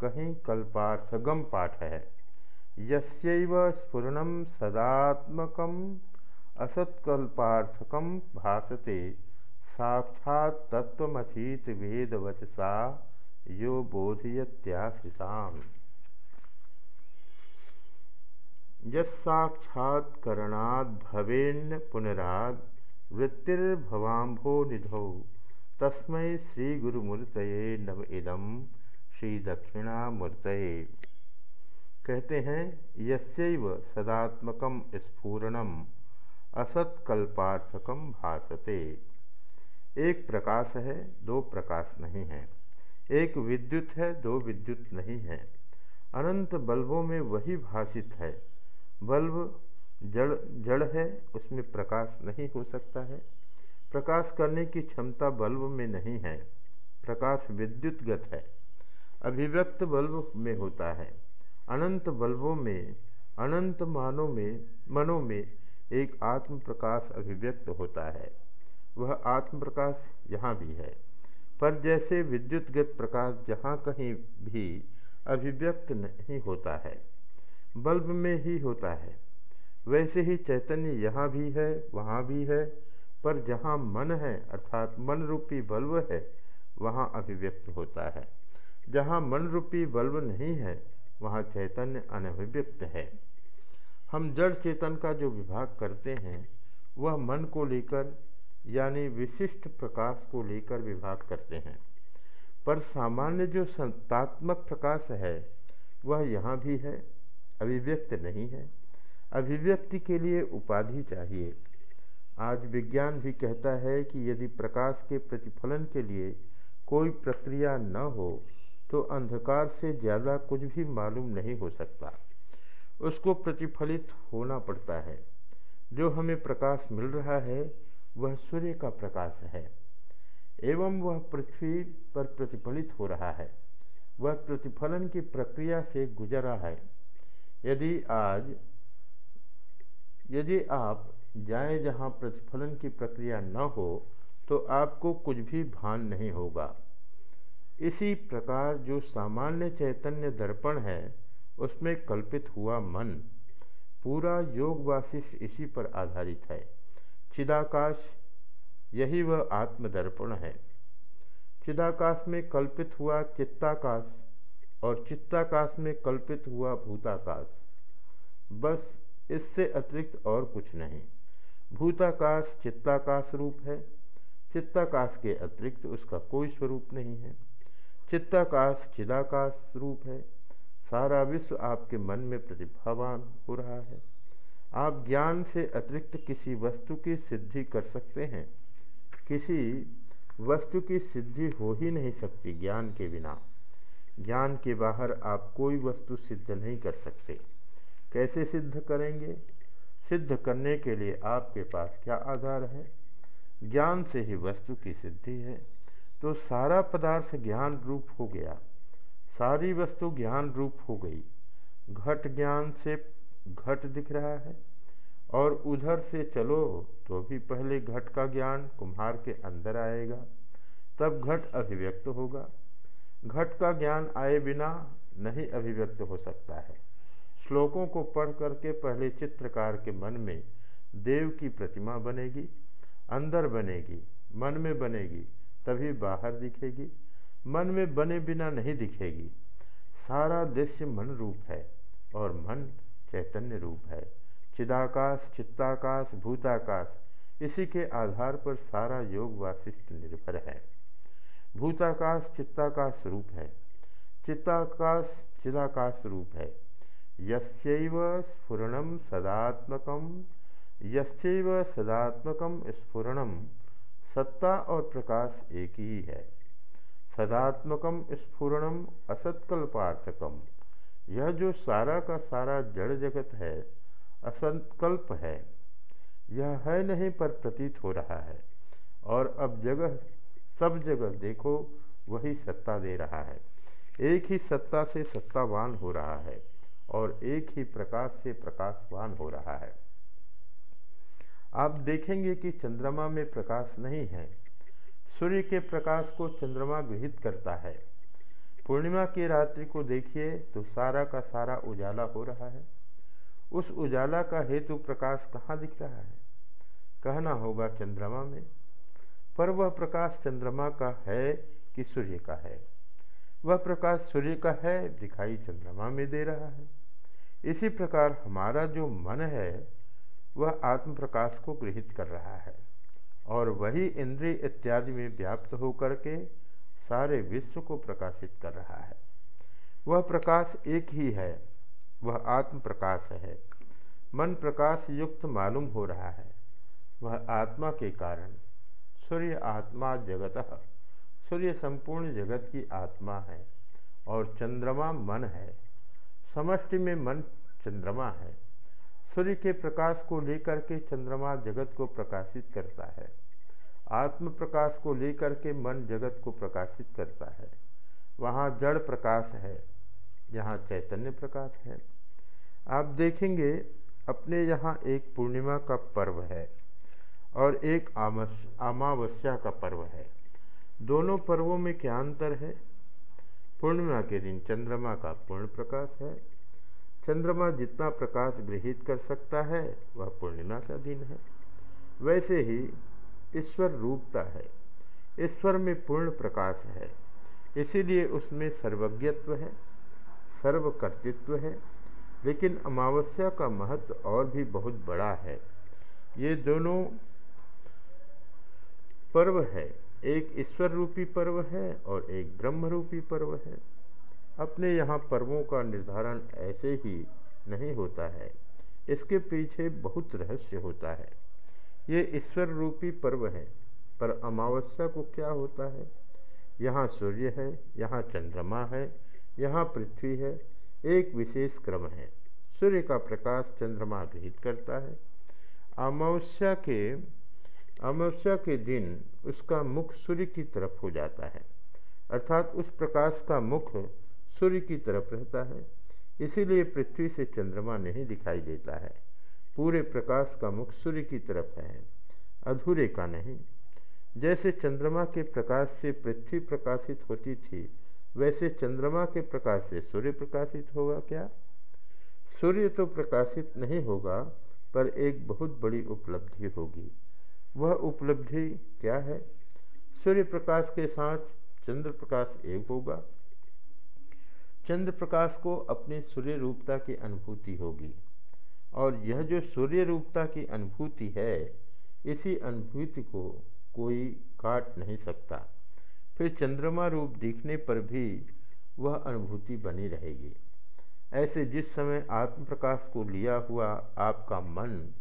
कहीं कल्पार्थगम पाठ है। यस्यैव स्फुरणम सदात्मकम असत्कल्पार्थकम भाषते साक्षात तत्वसीत वेदवचसा यो बोधयत्याशिषाम यसाक्षात्करणाद भवेन्न पुनराद वृत्तिर्भवाम्भो निधौ तस्मै श्रीगुरुमूर्तये नव इदम श्री कहते हैं, यस्यैव सदात्मकम स्फूरणम असत्कल्पार्थकम भासते। एक प्रकाश है, दो प्रकाश नहीं है। एक विद्युत है, दो विद्युत नहीं है। अनंत बल्बों में वही भाषित है। बल्ब जड़ जड़ है, उसमें प्रकाश नहीं हो सकता है। प्रकाश करने की क्षमता बल्ब में नहीं है। प्रकाश विद्युतगत है। अभिव्यक्त बल्ब में होता है। अनंत बल्बों में, अनंत मानों में, मनों में एक आत्म प्रकाश अभिव्यक्त होता है। वह आत्म प्रकाश यहाँ भी है। पर जैसे विद्युतगत प्रकाश जहाँ कहीं भी अभिव्यक्त नहीं होता है बल्ब में ही होता है। वैसे ही चैतन्य यहाँ भी है, वहाँ भी है, पर जहाँ मन है, अर्थात मन रूपी बल्ब है, वहाँ अभिव्यक्त होता है। जहाँ मन रूपी बल्ब नहीं है, वहाँ चैतन्य अनभिव्यक्त है। हम जड़ चेतन का जो विभाग करते हैं, वह मन को लेकर, यानी विशिष्ट प्रकाश को लेकर विभाग करते हैं। पर सामान्य जो संतात्मक प्रकाश है, वह यहाँ भी है अभिव्यक्त नहीं है। अभिव्यक्ति के लिए उपाधि चाहिए। आज विज्ञान भी कहता है कि यदि प्रकाश के प्रतिफलन के लिए कोई प्रक्रिया न हो तो अंधकार से ज़्यादा कुछ भी मालूम नहीं हो सकता। उसको प्रतिफलित होना पड़ता है। जो हमें प्रकाश मिल रहा है, वह सूर्य का प्रकाश है। एवं वह पृथ्वी पर प्रतिफलित हो रहा है। वह प्रतिफलन की प्रक्रिया से गुजरा है। यदि आज, यदि आप जाएँ जहाँ प्रतिफलन की प्रक्रिया न हो तो आपको कुछ भी भान नहीं होगा। इसी प्रकार जो सामान्य चैतन्य दर्पण है, उसमें कल्पित हुआ मन, पूरा योग वाशिष्ठ इसी पर आधारित है। चिदाकाश, यही वह आत्मदर्पण है। चिदाकाश में कल्पित हुआ चित्ताकाश और चित्ताकाश में कल्पित हुआ भूताकाश। बस इससे अतिरिक्त और कुछ नहीं। भूताकाश चित्ताकाश रूप है। चित्ताकाश के अतिरिक्त उसका कोई स्वरूप नहीं है। चित्ताकाश चिदाकाश रूप है। सारा विश्व आपके मन में प्रतिभावान हो रहा है। आप ज्ञान से अतिरिक्त किसी वस्तु की सिद्धि कर सकते हैं। किसी वस्तु की सिद्धि हो ही नहीं सकती ज्ञान के बिना। ज्ञान के बाहर आप कोई वस्तु सिद्ध नहीं कर सकते। कैसे सिद्ध करेंगे? सिद्ध करने के लिए आपके पास क्या आधार है? ज्ञान से ही वस्तु की सिद्धि है तो सारा पदार्थ ज्ञान रूप हो गया। सारी वस्तु ज्ञान रूप हो गई। घट ज्ञान से घट दिख रहा है, और उधर से चलो तो भी पहले घट का ज्ञान कुम्हार के अंदर आएगा, तब घट अभिव्यक्त होगा। घट का ज्ञान आए बिना नहीं अभिव्यक्त हो सकता है। श्लोकों को पढ़ करके पहले चित्रकार के मन में देव की प्रतिमा बनेगी, अंदर बनेगी, मन में बनेगी, तभी बाहर दिखेगी, मन में बने बिना नहीं दिखेगी। सारा दृश्य मन रूप है और मन चैतन्य रूप है। चिदाकाश, चित्ताकाश, भूताकाश, इसी के आधार पर सारा योग वाशिष्ठ निर्भर है। भूताकाश चित्ताकाश रूप है। चित्ताकाश चिदाकाश रूप है। यस्यैव स्फुरणम सदात्मकम यश्चैव सदात्मकम स्फुरणम सत्ता और प्रकाश एक ही है। सदात्मकम स्फुरणम असत्कल्पार्थकम यह जो सारा का सारा जड़ जगत है असंकल्प है। यह है नहीं पर प्रतीत हो रहा है। और अब जगह सब जगह देखो, वही सत्ता दे रहा है। एक ही सत्ता से सत्तावान हो रहा है और एक ही प्रकाश से प्रकाशवान हो रहा है। आप देखेंगे कि चंद्रमा में प्रकाश नहीं है। सूर्य के प्रकाश को चंद्रमा गृहित करता है। पूर्णिमा की रात्रि को देखिए तो सारा का सारा उजाला हो रहा है। उस उजाला का हेतु प्रकाश कहाँ दिख रहा है? कहना होगा चंद्रमा में। पर वह प्रकाश चंद्रमा का है कि सूर्य का है। वह प्रकाश सूर्य का है, दिखाई चंद्रमा में दे रहा है। इसी प्रकार हमारा जो मन है, वह आत्म प्रकाश को गृहित कर रहा है और वही इंद्रिय इत्यादि में व्याप्त होकर के सारे विश्व को प्रकाशित कर रहा है। वह प्रकाश एक ही है, वह आत्म प्रकाश है। मन प्रकाश युक्त मालूम हो रहा है, वह आत्मा के कारण। सूर्य आत्मा जगत। सूर्य संपूर्ण जगत की आत्मा है और चंद्रमा मन है। समष्टि में मन चंद्रमा है। सूर्य के प्रकाश को लेकर के चंद्रमा जगत को प्रकाशित करता है। आत्म प्रकाश को लेकर के मन जगत को प्रकाशित करता है। वहाँ जड़ प्रकाश है, यहाँ चैतन्य प्रकाश है। आप देखेंगे, अपने यहाँ एक पूर्णिमा का पर्व है। और एक अमावस्या का पर्व है। दोनों पर्वों में क्या अंतर है? पूर्णिमा के दिन चंद्रमा का पूर्ण प्रकाश है। चंद्रमा जितना प्रकाश गृहित कर सकता है, वह पूर्णिमा का दिन है। वैसे ही ईश्वर रूपता है। ईश्वर में पूर्ण प्रकाश है। इसीलिए उसमें सर्वज्ञत्व है, सर्वकर्तृत्व है। लेकिन अमावस्या का महत्व और भी बहुत बड़ा है। ये दोनों पर्व है। एक ईश्वर रूपी पर्व है और एक ब्रह्म रूपी पर्व है। अपने यहाँ पर्वों का निर्धारण ऐसे ही नहीं होता है। इसके पीछे बहुत रहस्य होता है। ये ईश्वर रूपी पर्व है, पर अमावस्या को क्या होता है? यहाँ सूर्य है, यहाँ चंद्रमा है, यहाँ पृथ्वी है। एक विशेष क्रम है। सूर्य का प्रकाश चंद्रमा गृहित करता है। अमावस्या के अमावस्या के दिन उसका मुख सूर्य की तरफ़ हो जाता है। अर्थात उस प्रकाश का मुख सूर्य की तरफ़ रहता है। इसीलिए पृथ्वी से चंद्रमा नहीं दिखाई देता है। पूरे प्रकाश का मुख सूर्य की तरफ़ है। अधूरे का नहीं। जैसे चंद्रमा के प्रकाश से पृथ्वी प्रकाशित होती थी, वैसे चंद्रमा के प्रकाश से सूर्य प्रकाशित होगा क्या? सूर्य तो प्रकाशित नहीं होगा, पर एक बहुत बड़ी उपलब्धि होगी। वह उपलब्धि क्या है? सूर्य प्रकाश के साथ चंद्र प्रकाश एक होगा। चंद्र प्रकाश को अपनी सूर्य रूपता की अनुभूति होगी। और यह जो सूर्य रूपता की अनुभूति है, इसी अनुभूति को कोई काट नहीं सकता। फिर चंद्रमा रूप दिखने पर भी वह अनुभूति बनी रहेगी। ऐसे जिस समय आत्म प्रकाश को लिया हुआ आपका मन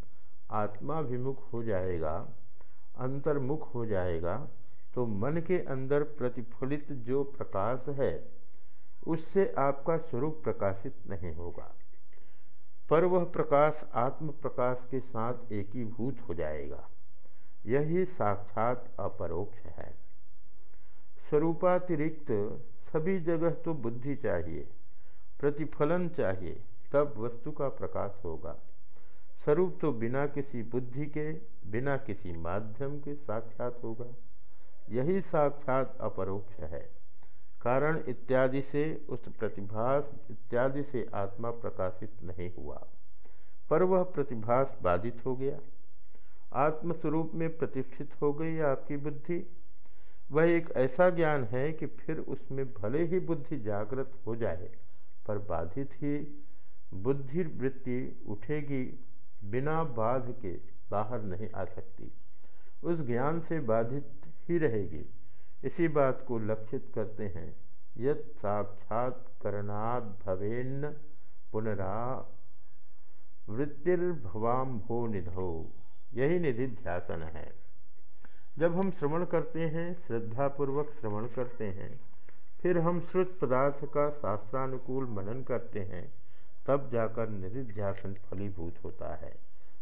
आत्माभिमुख हो जाएगा अंतर्मुख हो जाएगा तो मन के अंदर प्रतिफलित जो प्रकाश है, उससे आपका स्वरूप प्रकाशित नहीं होगा। पर वह प्रकाश आत्म प्रकाश के साथ एकीभूत हो जाएगा। यही साक्षात अपरोक्ष है। स्वरूपातिरिक्त सभी जगह तो बुद्धि चाहिए, प्रतिफलन चाहिए, तब वस्तु का प्रकाश होगा। स्वरूप तो बिना किसी बुद्धि के, बिना किसी माध्यम के साक्षात होगा। यही साक्षात अपरोक्ष है। कारण इत्यादि से, उस प्रतिभास इत्यादि से आत्मा प्रकाशित नहीं हुआ। पर वह प्रतिभास बाधित हो गया। आत्मस्वरूप में प्रतिष्ठित हो गई आपकी बुद्धि। वह एक ऐसा ज्ञान है कि फिर उसमें भले ही बुद्धि जागृत हो जाए, पर बाधित ही बुद्धि वृत्ति उठेगी। बिना बाध के बाहर नहीं आ सकती। उस ज्ञान से बाधित ही रहेगी। इसी बात को लक्षित करते हैं। यद साक्षात भवेन्न पुनरा वृत्तिर्भवाम भो निधो। यही निधि ध्यासन है। जब हम श्रवण करते हैं, श्रद्धापूर्वक श्रवण करते हैं, फिर हम श्रुत पदार्थ का शास्त्रानुकूल मनन करते हैं। तब जाकर निधिध्यासन फलीभूत होता है।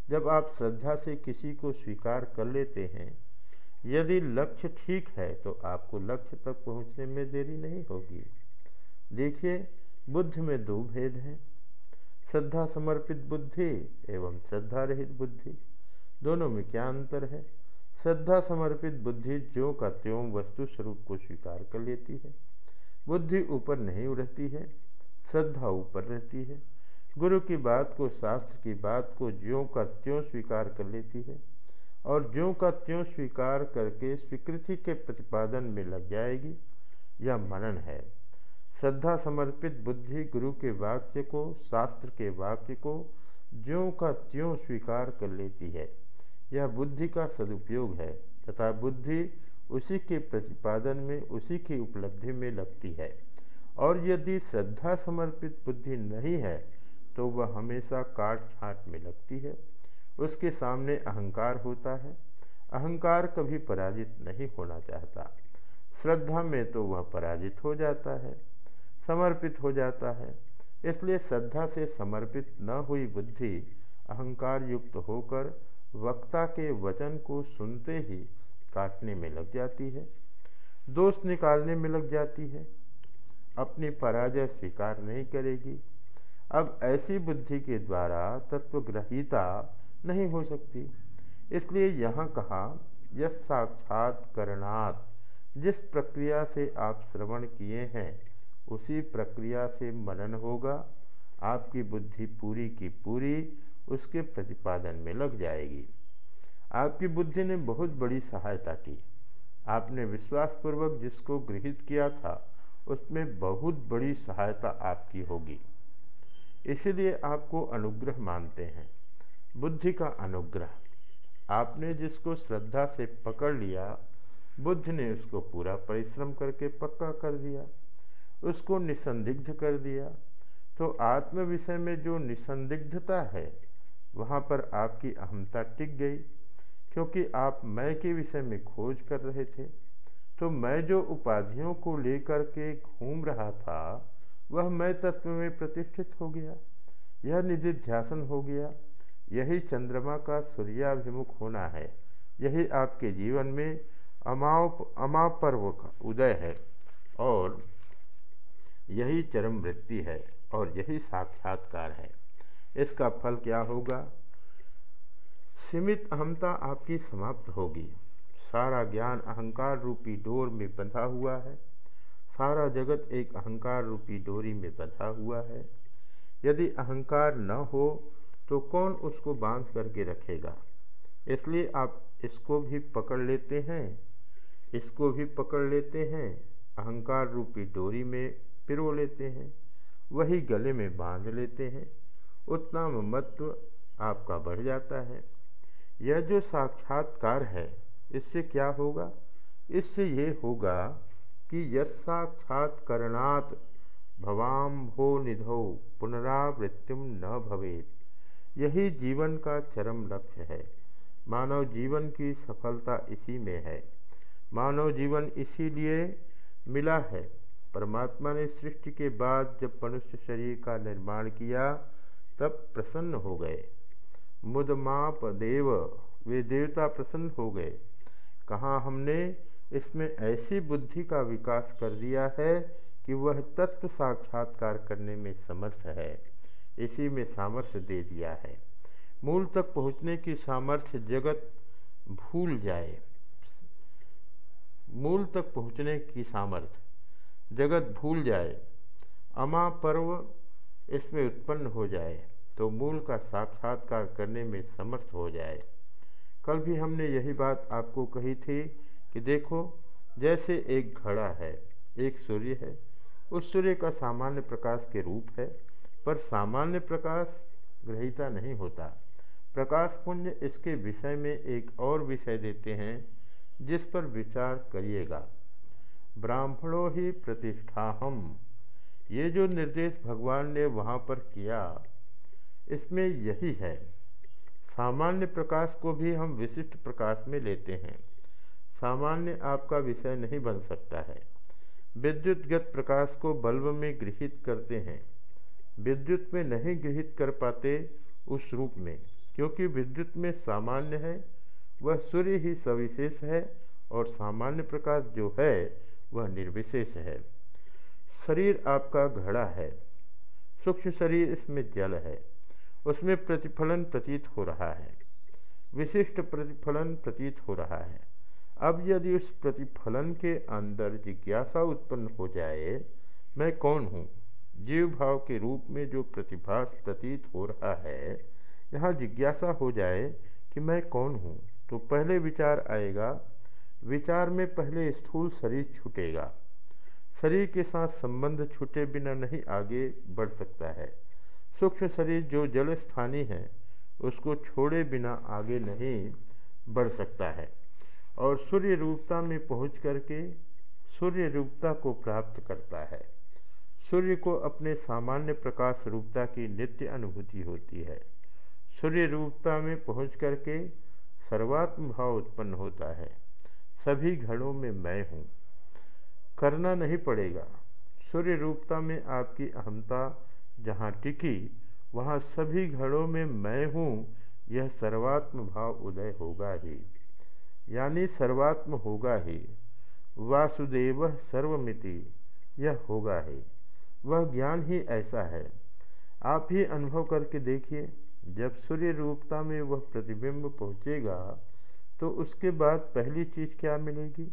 जब आप श्रद्धा से किसी को स्वीकार कर लेते हैं, यदि लक्ष्य ठीक है तो आपको लक्ष्य तक पहुँचने में देरी नहीं होगी। देखिए, बुद्ध में दो भेद हैं। श्रद्धा समर्पित बुद्धि एवं श्रद्धा रहित बुद्धि। दोनों में क्या अंतर है? श्रद्धा समर्पित बुद्धि ज्यों का त्यों वस्तु स्वरूप को स्वीकार कर लेती है। बुद्धि ऊपर नहीं उड़ती है, श्रद्धा ऊपर रहती है। गुरु की बात को, शास्त्र की बात को ज्यों का त्यों स्वीकार कर लेती है और ज्यों का त्यों स्वीकार करके स्वीकृति के प्रतिपादन में लग जाएगी। यह मनन है। श्रद्धा समर्पित बुद्धि गुरु के वाक्य को, शास्त्र के वाक्य को ज्यों का त्यों स्वीकार कर लेती है। यह बुद्धि का सदुपयोग है तथा बुद्धि उसी के प्रतिपादन में, उसी की उपलब्धि में लगती है। और यदि श्रद्धा समर्पित बुद्धि नहीं है तो वह हमेशा काट छाट में लगती है। उसके सामने अहंकार होता है। अहंकार कभी पराजित नहीं होना चाहता। श्रद्धा में तो वह पराजित हो जाता है। समर्पित हो जाता है। इसलिए श्रद्धा से समर्पित न हुई बुद्धि अहंकार युक्त होकर वक्ता के वचन को सुनते ही काटने में लग जाती है। दोष निकालने में लग जाती है। अपनी पराजय स्वीकार नहीं करेगी। अब ऐसी बुद्धि के द्वारा तत्वग्रहिता नहीं हो सकती। इसलिए यहाँ कहा यह साक्षात जिस प्रक्रिया से आप श्रवण किए हैं, उसी प्रक्रिया से मनन होगा। आपकी बुद्धि पूरी की पूरी उसके प्रतिपादन में लग जाएगी। आपकी बुद्धि ने बहुत बड़ी सहायता की। आपने विश्वासपूर्वक जिसको गृहित किया था, उसमें बहुत बड़ी सहायता आपकी होगी। इसीलिए आपको अनुग्रह मानते हैं। बुद्धि का अनुग्रह। आपने जिसको श्रद्धा से पकड़ लिया, बुद्ध ने उसको पूरा परिश्रम करके पक्का कर दिया, उसको निसंदिग्ध कर दिया तो आत्म विषय में जो निसंदिग्धता है, वहाँ पर आपकी अहमता टिक गई। क्योंकि आप मैं के विषय में खोज कर रहे थे तो मैं जो उपाधियों को लेकर के घूम रहा था वह मैं तत्व में प्रतिष्ठित हो गया। यह निधि ध्यासन हो गया। यही चंद्रमा का सूर्याभिमुख होना है। यही आपके जीवन में अमाव, अमापर्व का उदय है और यही चरम वृत्ति है और यही साक्षात्कार है। इसका फल क्या होगा? सीमित अहमता आपकी समाप्त होगी। सारा ज्ञान अहंकार रूपी डोर में बंधा हुआ है। सारा जगत एक अहंकार रूपी डोरी में बंधा हुआ है। यदि अहंकार न हो तो कौन उसको बाँध करके रखेगा? इसलिए आप इसको भी पकड़ लेते हैं, इसको भी पकड़ लेते हैं, अहंकार रूपी डोरी में पिरो लेते हैं, वही गले में बाँध लेते हैं। उतना ममत्व आपका बढ़ जाता है। यह जो साक्षात्कार है, इससे क्या होगा? इससे ये होगा कि यसाक्षात्णात् भवाम भो निधो पुनरावृत्तिम न भवेत। यही जीवन का चरम लक्ष्य है। मानव जीवन की सफलता इसी में है। मानव जीवन इसीलिए मिला है। परमात्मा ने सृष्टि के बाद जब मनुष्य शरीर का निर्माण किया, तब प्रसन्न हो गए। मुदमाप देव, वे देवता प्रसन्न हो गए। कहाँ हमने इसमें ऐसी बुद्धि का विकास कर दिया है कि वह तत्व साक्षात्कार करने में समर्थ है। इसी में सामर्थ्य दे दिया है। मूल तक पहुँचने की सामर्थ्य जगत भूल जाए। मूल तक पहुँचने की सामर्थ्य जगत भूल जाए। अमा पर्व इसमें उत्पन्न हो जाए तो मूल का साक्षात्कार करने में समर्थ हो जाए। कल भी हमने यही बात आपको कही थी कि देखो, जैसे एक घड़ा है, एक सूर्य है, उस सूर्य का सामान्य प्रकाश के रूप है, पर सामान्य प्रकाश ग्रहिता नहीं होता। प्रकाश पुंज इसके विषय में एक और विषय देते हैं, जिस पर विचार करिएगा। ब्राह्मणों ही प्रतिष्ठा हम ये जो निर्देश भगवान ने वहाँ पर किया, इसमें यही है। सामान्य प्रकाश को भी हम विशिष्ट प्रकाश में लेते हैं। सामान्य आपका विषय नहीं बन सकता है। विद्युतगत प्रकाश को बल्ब में गृहित करते हैं। विद्युत में नहीं गृहित कर पाते उस रूप में, क्योंकि विद्युत में सामान्य है, वह सूर्य ही सविशेष है और सामान्य प्रकाश जो है, वह निर्विशेष है। शरीर आपका घड़ा है, सूक्ष्म शरीर इसमें जल है, उसमें प्रतिफलन प्रतीत हो रहा है, विशिष्ट प्रतिफलन प्रतीत हो रहा है। अब यदि उस प्रतिफलन के अंदर जिज्ञासा उत्पन्न हो जाए, मैं कौन हूँ? जीव भाव के रूप में जो प्रतिभास प्रतीत हो रहा है, यहाँ जिज्ञासा हो जाए कि मैं कौन हूँ तो पहले विचार आएगा। विचार में पहले स्थूल शरीर छूटेगा। शरीर के साथ संबंध छूटे बिना नहीं आगे बढ़ सकता है। सूक्ष्म शरीर जो जल स्थानीय है, उसको छोड़े बिना आगे नहीं बढ़ सकता है। और सूर्य रूपता में पहुँच करके सूर्य रूपता को प्राप्त करता है। सूर्य को अपने सामान्य प्रकाश रूपता की नित्य अनुभूति होती है। सूर्य रूपता में पहुँच करके सर्वात्म भाव उत्पन्न होता है। सभी घड़ों में मैं हूँ। करना नहीं पड़ेगा। सूर्य रूपता में आपकी अहमता जहाँ टिकी, वहाँ सभी घड़ों में मैं हूँ, यह सर्वात्म भाव उदय होगा ही। यानी सर्वात्म होगा ही। वासुदेव सर्वमिति, यह होगा ही। वह ज्ञान ही ऐसा है। आप ही अनुभव करके देखिए, जब सूर्य रूपता में वह प्रतिबिंब पहुँचेगा तो उसके बाद पहली चीज़ क्या मिलेगी?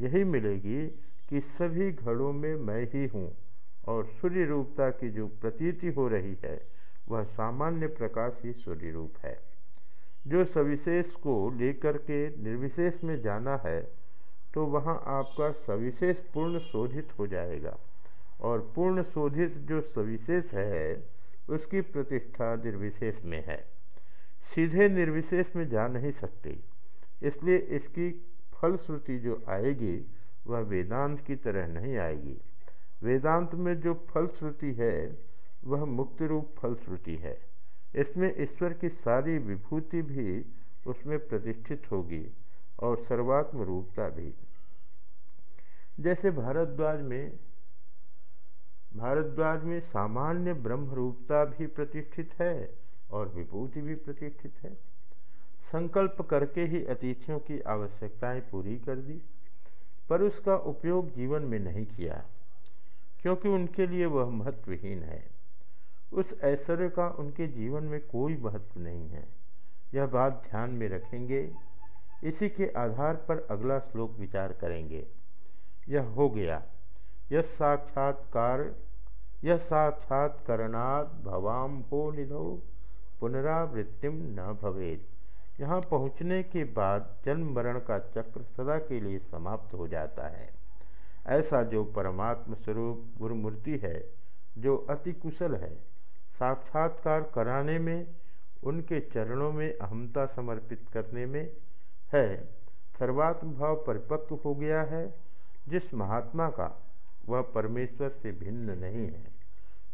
यही मिलेगी कि सभी घड़ों में मैं ही हूँ और सूर्य रूपता की जो प्रतीति हो रही है, वह सामान्य प्रकाश ही सूर्य रूप है। जो सविशेष को लेकर के निर्विशेष में जाना है तो वहाँ आपका सविशेष पूर्ण शोधित हो जाएगा। और पूर्ण शोधित जो सविशेष है, उसकी प्रतिष्ठा निर्विशेष में है। सीधे निर्विशेष में जा नहीं सकते। इसलिए इसकी फलश्रुति जो आएगी, वह वेदांत की तरह नहीं आएगी। वेदांत में जो फलश्रुति है, वह मुक्त रूप फलश्रुति है। इसमें ईश्वर की सारी विभूति भी उसमें प्रतिष्ठित होगी और सर्वात्म रूपता भी। जैसे भारद्वाज में भारद्वाज में सामान्य ब्रह्म रूपता भी प्रतिष्ठित है और विभूति भी प्रतिष्ठित है। संकल्प करके ही अतिथियों की आवश्यकताएँ पूरी कर दी, पर उसका उपयोग जीवन में नहीं किया, क्योंकि उनके लिए वह महत्वहीन है। उस ऐश्वर्य का उनके जीवन में कोई महत्व नहीं है। यह बात ध्यान में रखेंगे। इसी के आधार पर अगला श्लोक विचार करेंगे। यह हो गया। यह साक्षात्कार यह साक्षात्करणात् भवाम हो निधो पुनरावृत्तिम न भवेद यहाँ पहुँचने के बाद जन्म मरण का चक्र सदा के लिए समाप्त हो जाता है। ऐसा जो परमात्म स्वरूप गुरुमूर्ति है, जो अति कुशल है साक्षात्कार कराने में, उनके चरणों में अहमता समर्पित करने में है। सर्वात्म भाव परिपक्व हो गया है। जिस महात्मा का, वह परमेश्वर से भिन्न नहीं है।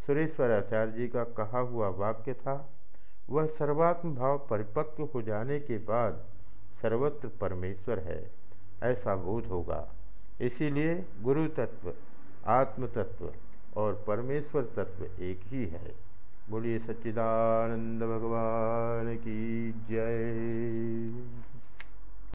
सुरेश्वर आचार्य जी का कहा हुआ वाक्य था, वह सर्वात्म भाव परिपक्व हो जाने के बाद सर्वत्र परमेश्वर है। ऐसा बोध होगा। इसीलिए गुरु तत्व आत्म तत्व और परमेश्वर तत्व एक ही है। बोलिए सच्चिदानंद भगवान की जय।